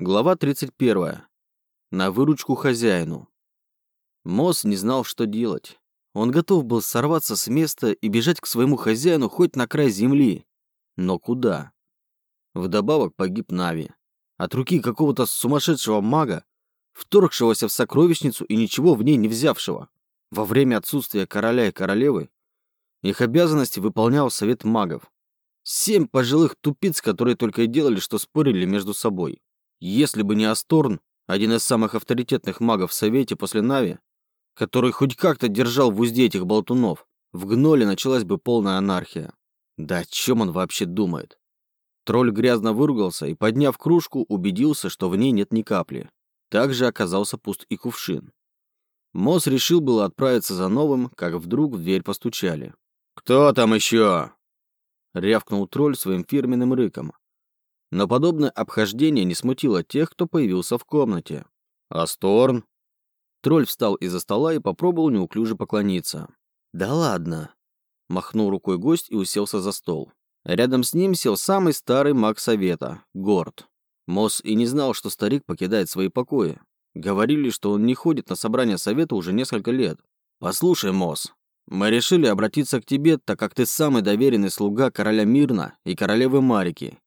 Глава 31. На выручку хозяину. Мосс не знал, что делать. Он готов был сорваться с места и бежать к своему хозяину хоть на край земли. Но куда? Вдобавок погиб Нави. От руки какого-то сумасшедшего мага, вторгшегося в сокровищницу и ничего в ней не взявшего. Во время отсутствия короля и королевы их обязанности выполнял совет магов. Семь пожилых тупиц, которые только и делали, что спорили между собой. Если бы не Асторн, один из самых авторитетных магов в Совете после Нави, который хоть как-то держал в узде этих болтунов, в Гноле началась бы полная анархия. Да о чем он вообще думает? Тролль грязно выругался и, подняв кружку, убедился, что в ней нет ни капли. Также оказался пуст и кувшин. Мосс решил было отправиться за новым, как вдруг в дверь постучали. «Кто там еще?» Рявкнул тролль своим фирменным рыком, но подобное обхождение не смутило тех, кто появился в комнате. «Асторн?» Тролль встал из-за стола и попробовал неуклюже поклониться. «Да ладно!» Махнул рукой гость и уселся за стол. Рядом с ним сел самый старый маг совета, Горд. Мосс и не знал, что старик покидает свои покои. Говорили, что он не ходит на собрания совета уже несколько лет. «Послушай, Мосс, мы решили обратиться к тебе, так как ты самый доверенный слуга короля Мирна и королевы Марики,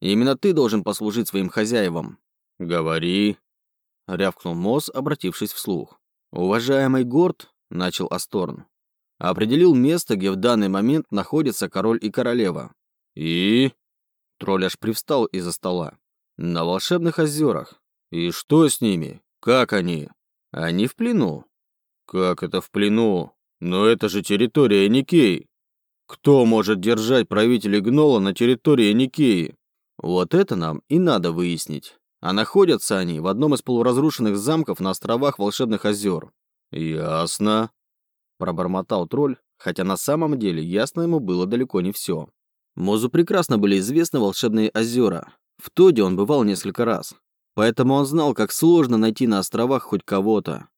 и именно ты должен послужить своим хозяевам». «Говори», — рявкнул Мосс, обратившись вслух. «Уважаемый Горд», — начал Асторн, — определил место, где в данный момент находятся король и королева. «И?» Тролль аж привстал из-за стола. «На волшебных озерах. И что с ними? Как они?» «Они в плену». «Как это в плену? Но это же территория Никеи. Кто может держать правителей Гнола на территории Никеи?» Вот это нам и надо выяснить. А находятся они в одном из полуразрушенных замков на островах Волшебных озер. Ясно. Пробормотал тролль, хотя на самом деле ясно ему было далеко не все. Мозу прекрасно были известны волшебные озера. В Тоде он бывал несколько раз. Поэтому он знал, как сложно найти на островах хоть кого-то.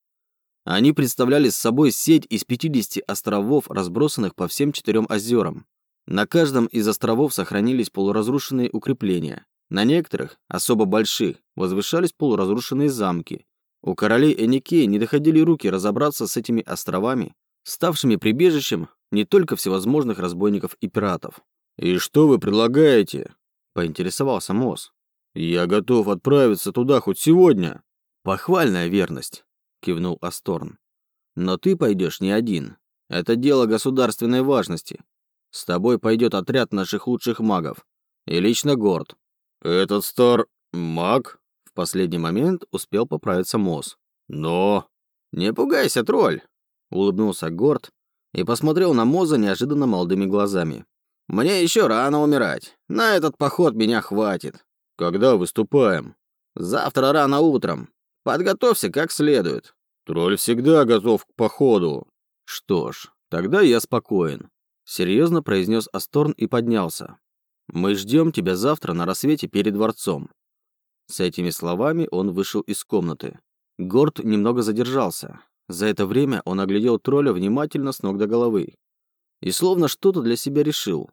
Они представляли собой сеть из 50 островов, разбросанных по всем четырем озерам. На каждом из островов сохранились полуразрушенные укрепления. На некоторых, особо больших, возвышались полуразрушенные замки. У королей Эникеи не доходили руки разобраться с этими островами, ставшими прибежищем не только всевозможных разбойников и пиратов. «И что вы предлагаете?» – поинтересовался Мосс. «Я готов отправиться туда хоть сегодня». «Похвальная верность», – кивнул Асторн. «Но ты пойдешь не один. Это дело государственной важности. С тобой пойдет отряд наших лучших магов. И лично Горд. Этот стар... маг? В последний момент успел поправиться Мосс. Но... Не пугайся, тролль! Улыбнулся Горд и посмотрел на Моза неожиданно молодыми глазами. «Мне еще рано умирать. На этот поход меня хватит». «Когда выступаем?» «Завтра рано утром. Подготовься как следует». «Тролль всегда готов к походу». «Что ж, тогда я спокоен. Серьезно произнес Асторн и поднялся. «Мы ждем тебя завтра на рассвете перед дворцом». С этими словами он вышел из комнаты. Горд немного задержался. За это время он оглядел тролля внимательно с ног до головы. И словно что-то для себя решил.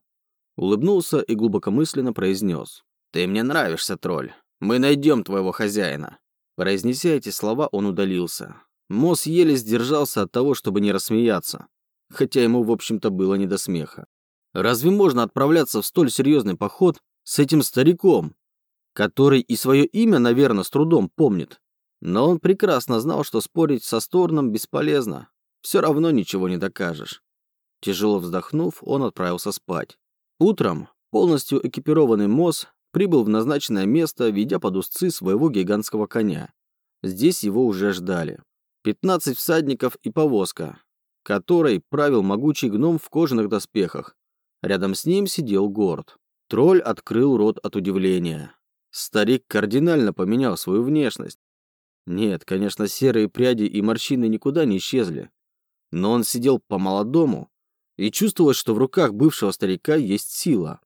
Улыбнулся и глубокомысленно произнес. «Ты мне нравишься, тролль. Мы найдем твоего хозяина». Произнеся эти слова, он удалился. Мосс еле сдержался от того, чтобы не рассмеяться хотя ему, в общем-то, было не до смеха. Разве можно отправляться в столь серьезный поход с этим стариком, который и свое имя, наверное, с трудом помнит? Но он прекрасно знал, что спорить со Сторном бесполезно. Все равно ничего не докажешь. Тяжело вздохнув, он отправился спать. Утром полностью экипированный Мосс прибыл в назначенное место, ведя под узцы своего гигантского коня. Здесь его уже ждали. 15 всадников и повозка, которой правил могучий гном в кожаных доспехах. Рядом с ним сидел Горд. Тролль открыл рот от удивления. Старик кардинально поменял свою внешность. Нет, конечно, серые пряди и морщины никуда не исчезли. Но он сидел по-молодому, и чувствовалось, что в руках бывшего старика есть сила.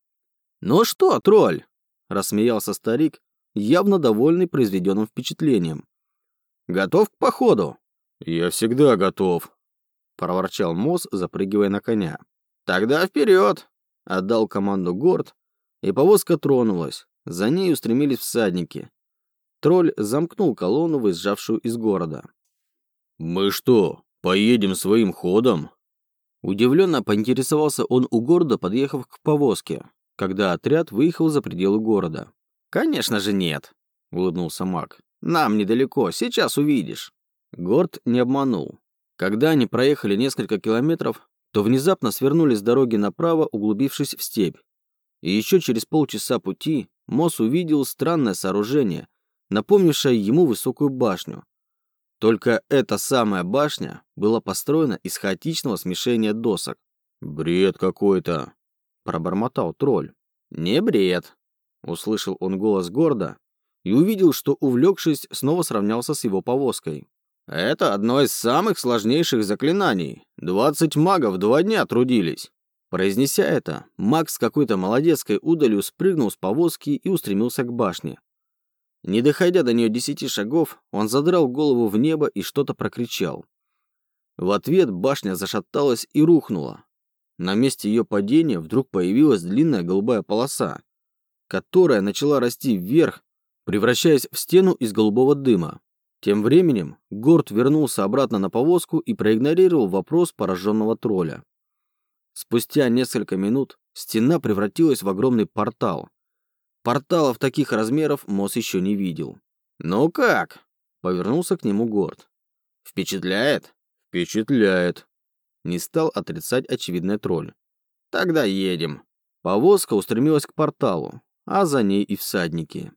«Ну что, тролль?» – рассмеялся старик, явно довольный произведенным впечатлением. «Готов к походу?» «Я всегда готов», проворчал Мосс, запрыгивая на коня. «Тогда вперед!» — отдал команду Горд, и повозка тронулась. За ней устремились всадники. Тролль замкнул колонну, выезжавшую из города. «Мы что, поедем своим ходом?» Удивленно поинтересовался он у города, подъехав к повозке, когда отряд выехал за пределы города. «Конечно же нет», — улыбнулся маг. «Нам недалеко, сейчас увидишь». Горд не обманул. Когда они проехали несколько километров, то внезапно свернули с дороги направо, углубившись в степь. И еще через полчаса пути Мосс увидел странное сооружение, напомнившее ему высокую башню. Только эта самая башня была построена из хаотичного смешения досок. «Бред какой-то», — пробормотал тролль. «Не бред», — услышал он голос гордо и увидел, что, увлекшись, снова сравнялся с его повозкой. Это одно из самых сложнейших заклинаний. Двадцать магов два дня трудились. Произнеся это, маг с какой-то молодецкой удалью спрыгнул с повозки и устремился к башне. Не доходя до нее десяти шагов, он задрал голову в небо и что-то прокричал. В ответ башня зашаталась и рухнула. На месте ее падения вдруг появилась длинная голубая полоса, которая начала расти вверх, превращаясь в стену из голубого дыма. Тем временем Горд вернулся обратно на повозку и проигнорировал вопрос пораженного тролля. Спустя несколько минут стена превратилась в огромный портал. Порталов таких размеров Мосс еще не видел. «Ну как?» — повернулся к нему Горд. «Впечатляет?» «Впечатляет», — не стал отрицать очевидный тролль. «Тогда едем». Повозка устремилась к порталу, а за ней и всадники.